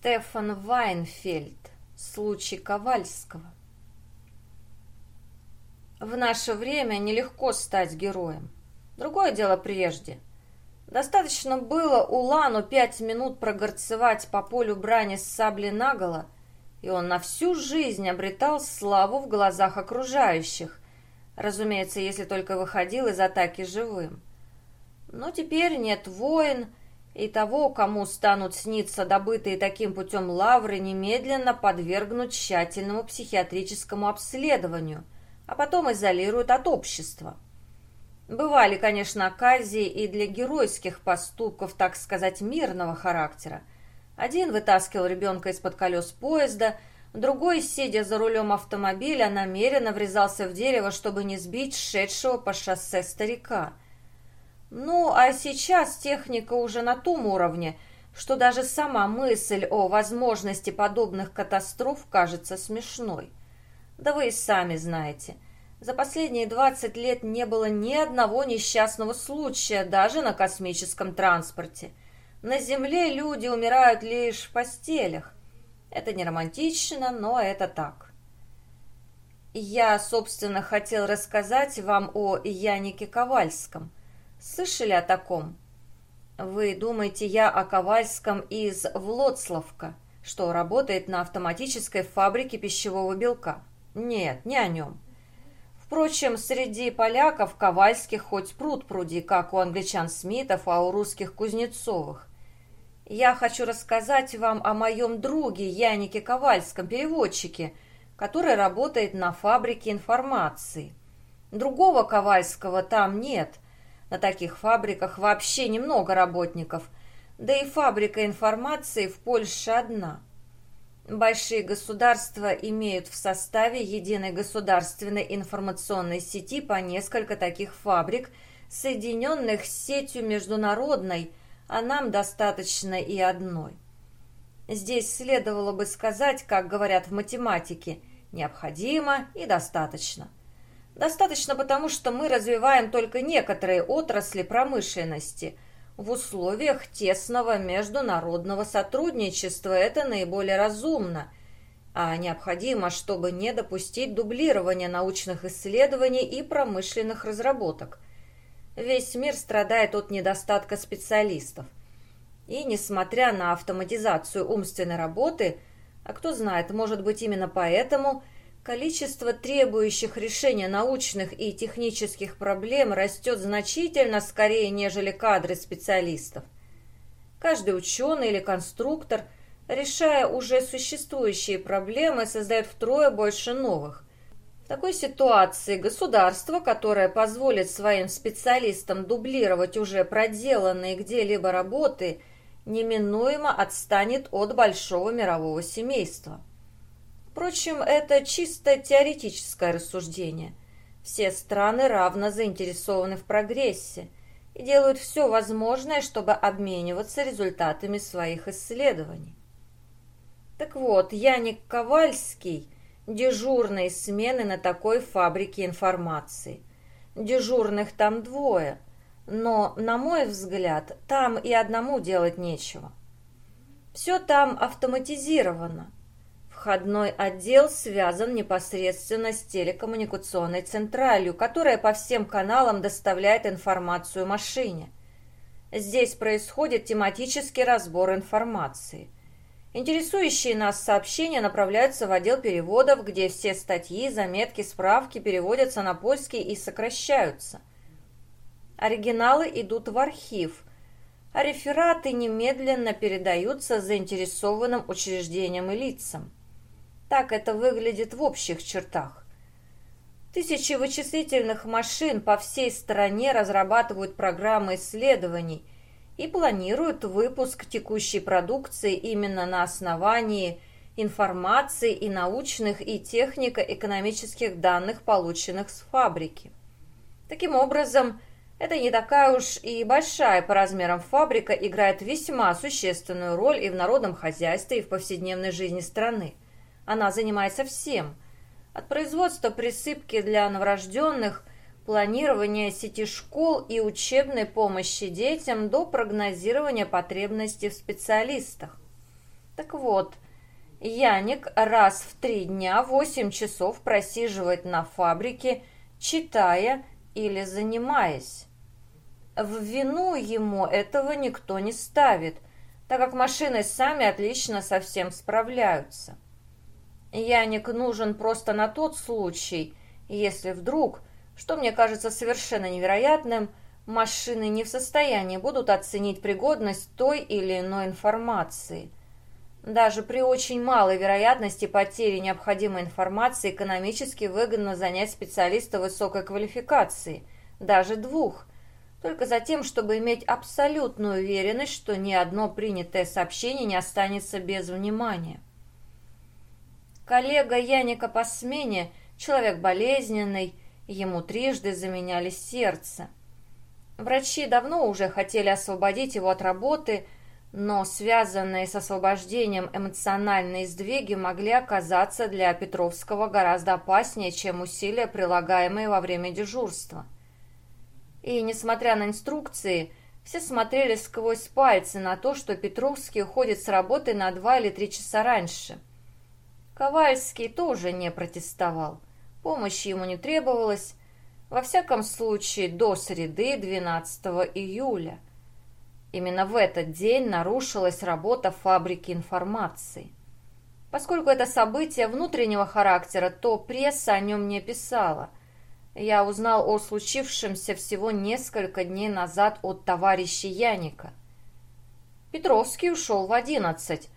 Стефан Вайнфельд. Случай Ковальского. В наше время нелегко стать героем. Другое дело прежде. Достаточно было Улану пять минут прогорцевать по полю брани с саблей наголо, и он на всю жизнь обретал славу в глазах окружающих, разумеется, если только выходил из атаки живым. Но теперь нет войн, и того, кому станут сниться добытые таким путем лавры, немедленно подвергнут тщательному психиатрическому обследованию, а потом изолируют от общества. Бывали, конечно, оказии и для геройских поступков, так сказать, мирного характера. Один вытаскивал ребенка из-под колес поезда, другой, сидя за рулем автомобиля, намеренно врезался в дерево, чтобы не сбить шедшего по шоссе старика – ну, а сейчас техника уже на том уровне, что даже сама мысль о возможности подобных катастроф кажется смешной. Да вы и сами знаете, за последние 20 лет не было ни одного несчастного случая даже на космическом транспорте. На Земле люди умирают лишь в постелях. Это не романтично, но это так. Я, собственно, хотел рассказать вам о Янике Ковальском – Слышали о таком? Вы думаете, я о Ковальском из Влоцлавка, что работает на автоматической фабрике пищевого белка? Нет, не о нем. Впрочем, среди поляков Ковальских хоть пруд пруди, как у англичан Смитов, а у русских Кузнецовых. Я хочу рассказать вам о моем друге Янике Ковальском, переводчике, который работает на фабрике информации. Другого Ковальского там нет – на таких фабриках вообще немного работников, да и фабрика информации в Польше одна. Большие государства имеют в составе единой государственной информационной сети по несколько таких фабрик, соединенных с сетью международной, а нам достаточно и одной. Здесь следовало бы сказать, как говорят в математике, необходимо и достаточно. Достаточно потому, что мы развиваем только некоторые отрасли промышленности. В условиях тесного международного сотрудничества это наиболее разумно, а необходимо, чтобы не допустить дублирования научных исследований и промышленных разработок. Весь мир страдает от недостатка специалистов. И несмотря на автоматизацию умственной работы, а кто знает, может быть именно поэтому – Количество требующих решения научных и технических проблем растет значительно скорее, нежели кадры специалистов. Каждый ученый или конструктор, решая уже существующие проблемы, создает втрое больше новых. В такой ситуации государство, которое позволит своим специалистам дублировать уже проделанные где-либо работы, неминуемо отстанет от большого мирового семейства. Впрочем, это чисто теоретическое рассуждение. Все страны равно заинтересованы в прогрессе и делают все возможное, чтобы обмениваться результатами своих исследований. Так вот, Яник Ковальский – дежурные смены на такой фабрике информации. Дежурных там двое, но, на мой взгляд, там и одному делать нечего. Все там автоматизировано – Входной отдел связан непосредственно с телекоммуникационной централью, которая по всем каналам доставляет информацию машине. Здесь происходит тематический разбор информации. Интересующие нас сообщения направляются в отдел переводов, где все статьи, заметки, справки переводятся на польский и сокращаются. Оригиналы идут в архив, а рефераты немедленно передаются заинтересованным учреждениям и лицам. Так это выглядит в общих чертах. Тысячи вычислительных машин по всей стране разрабатывают программы исследований и планируют выпуск текущей продукции именно на основании информации и научных и технико-экономических данных, полученных с фабрики. Таким образом, это не такая уж и большая по размерам фабрика играет весьма существенную роль и в народном хозяйстве, и в повседневной жизни страны. Она занимается всем. От производства присыпки для новорожденных, планирования сети школ и учебной помощи детям до прогнозирования потребностей в специалистах. Так вот, Яник раз в три дня восемь часов просиживает на фабрике, читая или занимаясь. В вину ему этого никто не ставит, так как машины сами отлично со всем справляются. Яник нужен просто на тот случай, если вдруг, что мне кажется совершенно невероятным, машины не в состоянии будут оценить пригодность той или иной информации. Даже при очень малой вероятности потери необходимой информации экономически выгодно занять специалиста высокой квалификации, даже двух, только за тем, чтобы иметь абсолютную уверенность, что ни одно принятое сообщение не останется без внимания. Коллега Яника по смене, человек болезненный, ему трижды заменяли сердце. Врачи давно уже хотели освободить его от работы, но связанные с освобождением эмоциональные сдвиги могли оказаться для Петровского гораздо опаснее, чем усилия, прилагаемые во время дежурства. И, несмотря на инструкции, все смотрели сквозь пальцы на то, что Петровский уходит с работы на два или три часа раньше. Ковальский тоже не протестовал. Помощи ему не требовалось, во всяком случае до среды 12 июля. Именно в этот день нарушилась работа фабрики информации. Поскольку это событие внутреннего характера, то пресса о нем не писала – я узнал о случившемся всего несколько дней назад от товарища Яника. Петровский ушел в одиннадцать,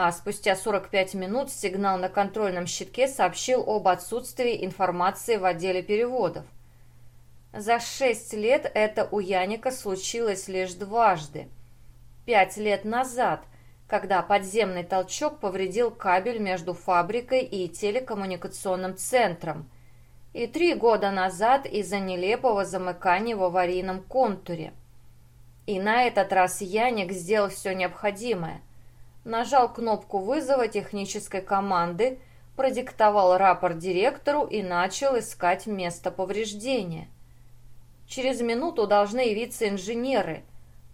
а спустя 45 минут сигнал на контрольном щитке сообщил об отсутствии информации в отделе переводов. За шесть лет это у Яника случилось лишь дважды. Пять лет назад, когда подземный толчок повредил кабель между фабрикой и телекоммуникационным центром – и три года назад из-за нелепого замыкания в аварийном контуре. И на этот раз Яник сделал все необходимое. Нажал кнопку вызова технической команды, продиктовал рапорт директору и начал искать место повреждения. Через минуту должны явиться инженеры,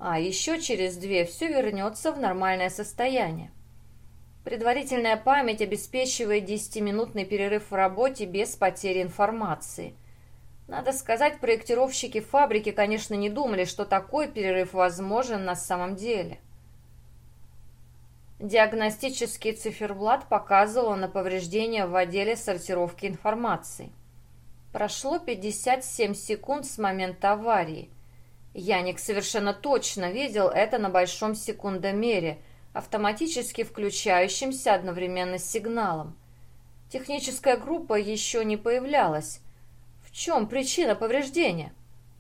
а еще через две все вернется в нормальное состояние. Предварительная память обеспечивает 10-минутный перерыв в работе без потери информации. Надо сказать, проектировщики фабрики, конечно, не думали, что такой перерыв возможен на самом деле. Диагностический циферблат показывал на повреждения в отделе сортировки информации. Прошло 57 секунд с момента аварии. Яник совершенно точно видел это на большом секундомере – автоматически включающимся одновременно с сигналом. Техническая группа еще не появлялась. В чем причина повреждения?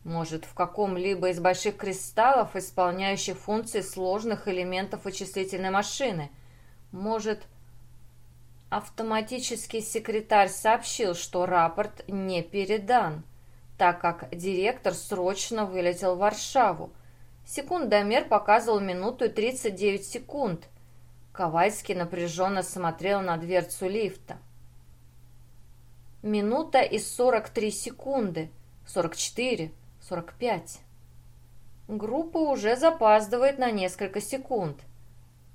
Может, в каком-либо из больших кристаллов, исполняющих функции сложных элементов вычислительной машины? Может, автоматический секретарь сообщил, что рапорт не передан, так как директор срочно вылетел в Варшаву, Секундомер показывал минуту и 39 секунд. Ковальский напряженно смотрел на дверцу лифта. Минута и 43 секунды. 44, 45. Группа уже запаздывает на несколько секунд.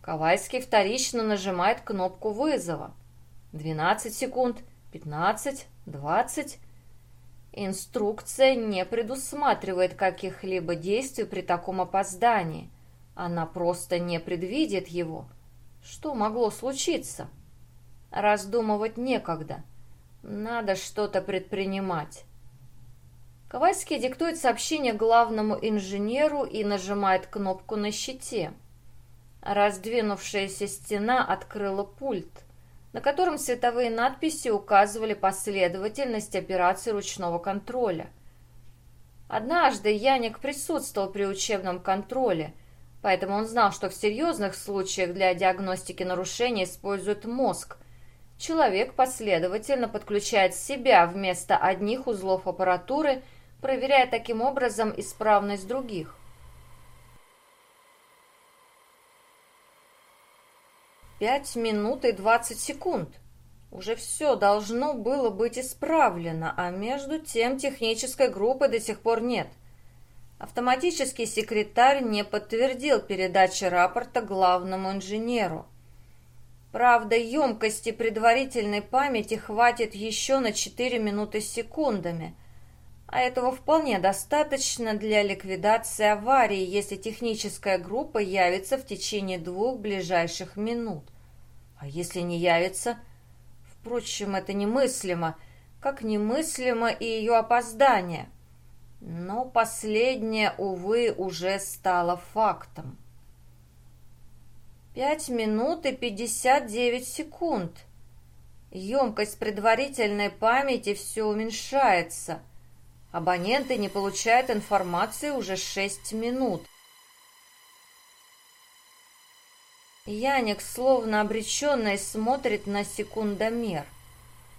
Ковальский вторично нажимает кнопку вызова. 12 секунд, 15, 20. Инструкция не предусматривает каких-либо действий при таком опоздании. Она просто не предвидит его. Что могло случиться? Раздумывать некогда. Надо что-то предпринимать. Ковальский диктует сообщение главному инженеру и нажимает кнопку на щите. Раздвинувшаяся стена открыла пульт на котором световые надписи указывали последовательность операций ручного контроля. Однажды Яник присутствовал при учебном контроле, поэтому он знал, что в серьезных случаях для диагностики нарушений используют мозг. Человек последовательно подключает себя вместо одних узлов аппаратуры, проверяя таким образом исправность других. Пять минут и двадцать секунд. Уже все должно было быть исправлено, а между тем технической группы до сих пор нет. Автоматический секретарь не подтвердил передачи рапорта главному инженеру. Правда, емкости предварительной памяти хватит еще на 4 минуты с секундами, а этого вполне достаточно для ликвидации аварии, если техническая группа явится в течение двух ближайших минут. А если не явится? Впрочем, это немыслимо, как немыслимо и ее опоздание. Но последнее, увы, уже стало фактом. Пять минут и пятьдесят девять секунд. Емкость предварительной памяти все уменьшается. Абоненты не получают информации уже шесть минут. Яник, словно обреченный, смотрит на секундомер.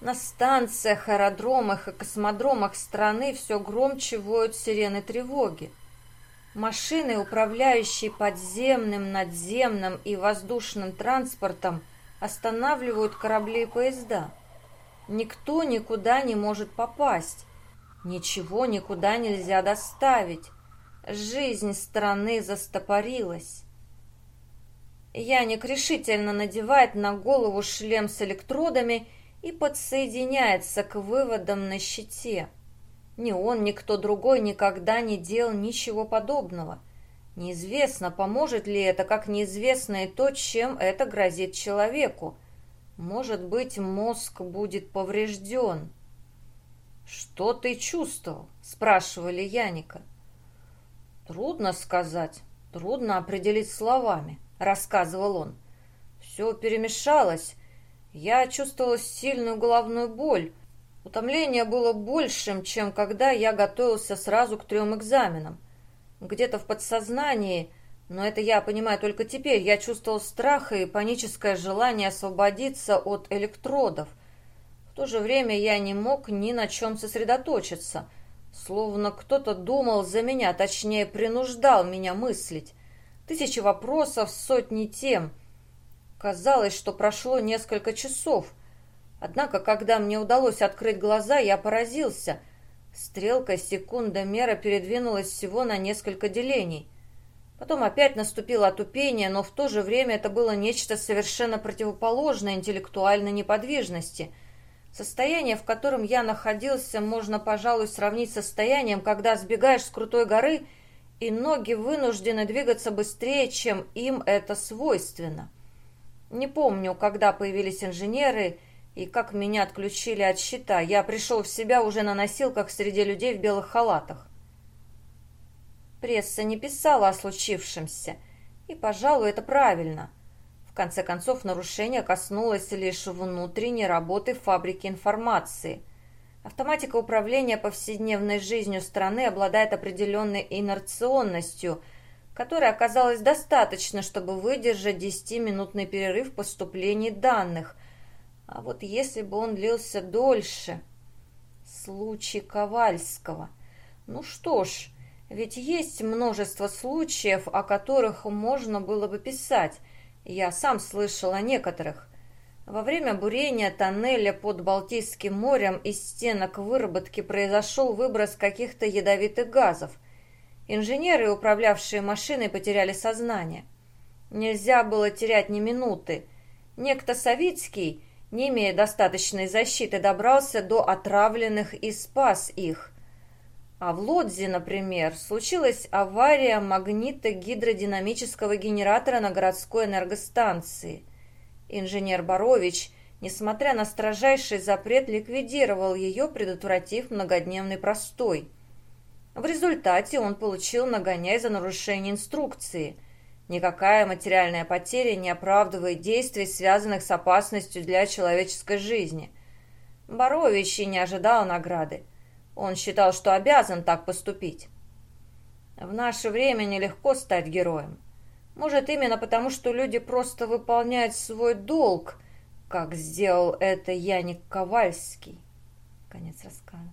На станциях, аэродромах и космодромах страны все громче воют сирены тревоги. Машины, управляющие подземным, надземным и воздушным транспортом, останавливают корабли и поезда. Никто никуда не может попасть. Ничего никуда нельзя доставить. Жизнь страны застопорилась. Яник решительно надевает на голову шлем с электродами и подсоединяется к выводам на щите. Ни он, ни кто другой никогда не делал ничего подобного. Неизвестно, поможет ли это, как неизвестно и то, чем это грозит человеку. Может быть, мозг будет поврежден. «Что ты чувствовал?» – спрашивали Яника. «Трудно сказать, трудно определить словами», – рассказывал он. «Все перемешалось. Я чувствовала сильную головную боль, Утомление было большим, чем когда я готовился сразу к трем экзаменам. Где-то в подсознании, но это я понимаю только теперь, я чувствовал страх и паническое желание освободиться от электродов. То же время я не мог ни на чем сосредоточиться, словно кто-то думал за меня, точнее принуждал меня мыслить. Тысячи вопросов, сотни тем. Казалось, что прошло несколько часов — Однако, когда мне удалось открыть глаза, я поразился. Стрелка секундомера передвинулась всего на несколько делений. Потом опять наступило отупение, но в то же время это было нечто совершенно противоположное интеллектуальной неподвижности. Состояние, в котором я находился, можно, пожалуй, сравнить с состоянием, когда сбегаешь с крутой горы, и ноги вынуждены двигаться быстрее, чем им это свойственно. Не помню, когда появились инженеры и как меня отключили от щита, я пришел в себя уже на носилках среди людей в белых халатах. Пресса не писала о случившемся, и, пожалуй, это правильно. В конце концов, нарушение коснулось лишь внутренней работы фабрики информации. Автоматика управления повседневной жизнью страны обладает определенной инерционностью, которой оказалось достаточно, чтобы выдержать 10-минутный перерыв в поступлении данных, а вот если бы он длился дольше... Случай Ковальского. Ну что ж, ведь есть множество случаев, о которых можно было бы писать. Я сам слышал о некоторых. Во время бурения тоннеля под Балтийским морем из стенок выработки произошел выброс каких-то ядовитых газов. Инженеры, управлявшие машиной, потеряли сознание. Нельзя было терять ни минуты. Некто Савицкий не имея достаточной защиты, добрался до отравленных и спас их. А в Лодзе, например, случилась авария магнитогидродинамического генератора на городской энергостанции. Инженер Борович, несмотря на строжайший запрет, ликвидировал ее, предотвратив многодневный простой. В результате он получил нагоняй за нарушение инструкции – Никакая материальная потеря не оправдывает действий, связанных с опасностью для человеческой жизни. Борович и не ожидал награды. Он считал, что обязан так поступить. В наше время нелегко стать героем. Может, именно потому, что люди просто выполняют свой долг, как сделал это Яник Ковальский. Конец рассказа.